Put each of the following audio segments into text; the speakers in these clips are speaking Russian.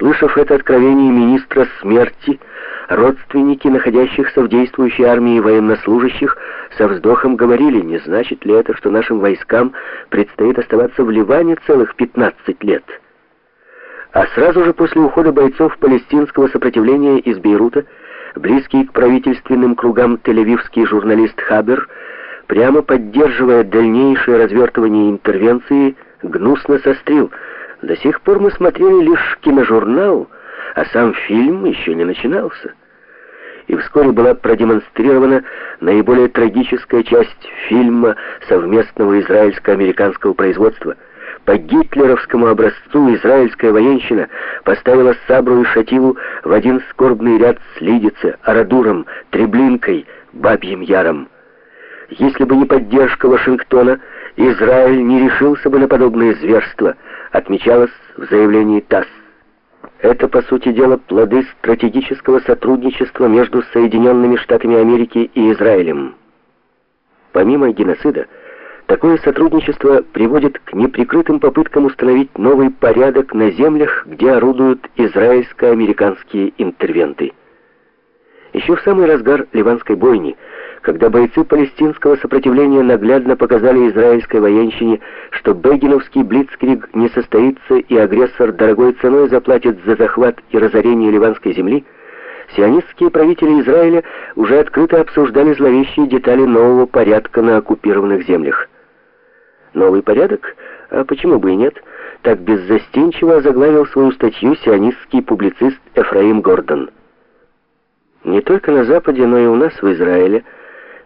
Услышав это откровение министра смерти, родственники находящихся в действующей армии военнослужащих со вздохом говорили, не значит ли это, что нашим войскам предстоит оставаться в Ливане целых 15 лет. А сразу же после ухода бойцов палестинского сопротивления из Бейрута, близкий к правительственным кругам тель-авивский журналист Хабер, прямо поддерживая дальнейшее развертывание интервенции, гнусно сострил – до сих пор мы смотрели лишь киножурнал, а сам фильм еще не начинался. И вскоре была продемонстрирована наиболее трагическая часть фильма совместного израильско-американского производства. По гитлеровскому образцу израильская военщина поставила Сабру и Шатилу в один скорбный ряд с Лидице, Арадуром, Треблинкой, Бабьим Яром. Если бы не поддержка Вашингтона, Израиль не решился бы на подобные зверства, отмечалось в заявлении ТАСС. Это, по сути дела, плоды стратегического сотрудничества между Соединенными Штатами Америки и Израилем. Помимо геноцида, такое сотрудничество приводит к неприкрытым попыткам установить новый порядок на землях, где орудуют израильско-американские интервенты. Еще в самый разгар ливанской бойни – когда бойцы палестинского сопротивления наглядно показали израильской военщине, что Бегиновский блицкриг не состоится и агрессор дорогой ценой заплатит за захват и разорение ливанской земли, сионистские правители Израиля уже открыто обсуждали зловещие детали нового порядка на оккупированных землях. Новый порядок? А почему бы и нет? Так беззастенчиво заглавил свою статью сионистский публицист Эфраим Гордон. Не только на Западе, но и у нас в Израиле –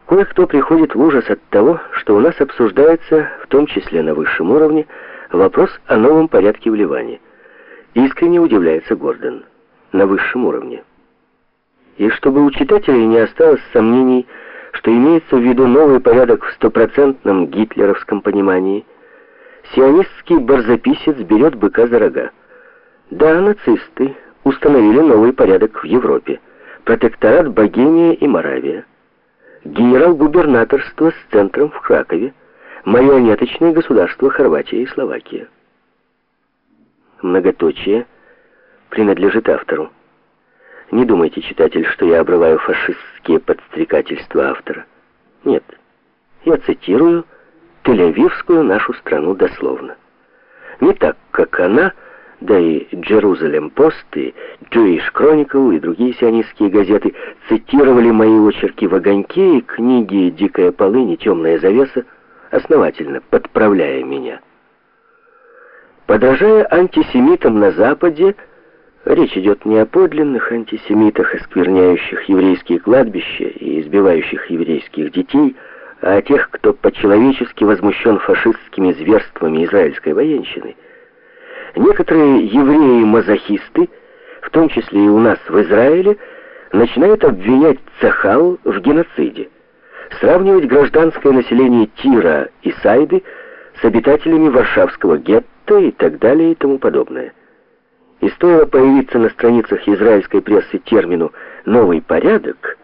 Кое-кто приходит в ужас от того, что у нас обсуждается, в том числе на высшем уровне, вопрос о новом порядке в Ливане. Искренне удивляется Гордон. На высшем уровне. И чтобы у читателей не осталось сомнений, что имеется в виду новый порядок в стопроцентном гитлеровском понимании, сионистский барзаписец берет быка за рога. Да, нацисты установили новый порядок в Европе. Протекторат Богемия и Моравия генерал-губернаторство с центром в Кракове, марионеточное государство Хорватия и Словакия. Многоточие принадлежит автору. Не думайте, читатель, что я обрываю фашистские подстрекательства автора. Нет, я цитирую Тель-Авивскую нашу страну дословно. Не так, как она да и Jerusalem Post, и Jewish Chronicle, и другие сионистские газеты цитировали мои очерки в «Огоньке» и книги «Дикая полынь» и «Темная завеса», основательно подправляя меня. Подражая антисемитам на Западе, речь идет не о подлинных антисемитах, оскверняющих еврейские кладбища и избивающих еврейских детей, а о тех, кто по-человечески возмущен фашистскими зверствами израильской военщины – Некоторые евреи-мазохисты, в том числе и у нас в Израиле, начинают обвинять Цахал в геноциде, сравнивать гражданское население Тира и Сайды с обитателями Варшавского гетто и так далее и тому подобное. И стоило появиться на страницах израильской прессы термину «новый порядок»,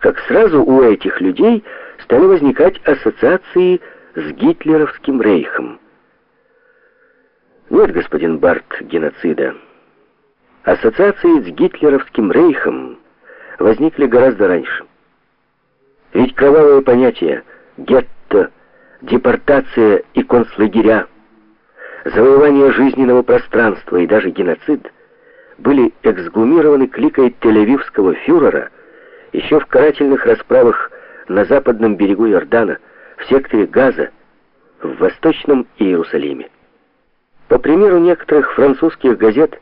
как сразу у этих людей стали возникать ассоциации с гитлеровским рейхом. Нет, господин Барт, геноцида. Ассоциации с гитлеровским рейхом возникли гораздо раньше. Ведь кровавые понятия гетто, депортация и концлагеря, завоевание жизненного пространства и даже геноцид были эксгумированы кликой тель-авивского фюрера еще в карательных расправах на западном берегу Иордана, в секторе Газа, в Восточном Иерусалиме. По примеру некоторых французских газет,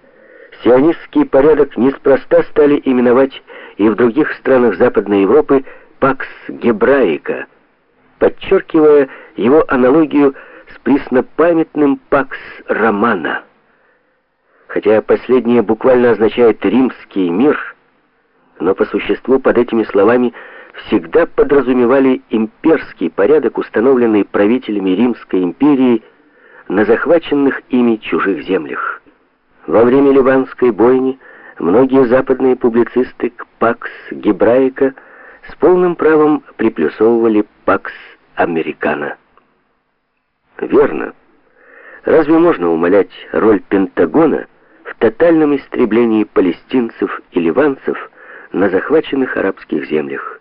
сионистский порядок неспроста стали именовать и в других странах Западной Европы «пакс гебраика», подчеркивая его аналогию с преснопамятным «пакс романа». Хотя последнее буквально означает «римский мир», но по существу под этими словами всегда подразумевали имперский порядок, установленный правителями Римской империи на захваченных ими чужих землях. Во время Ливанской бойни многие западные публицисты к «Пакс Гебраика» с полным правом приплюсовывали «Пакс Американо». Верно. Разве можно умалять роль Пентагона в тотальном истреблении палестинцев и ливанцев на захваченных арабских землях.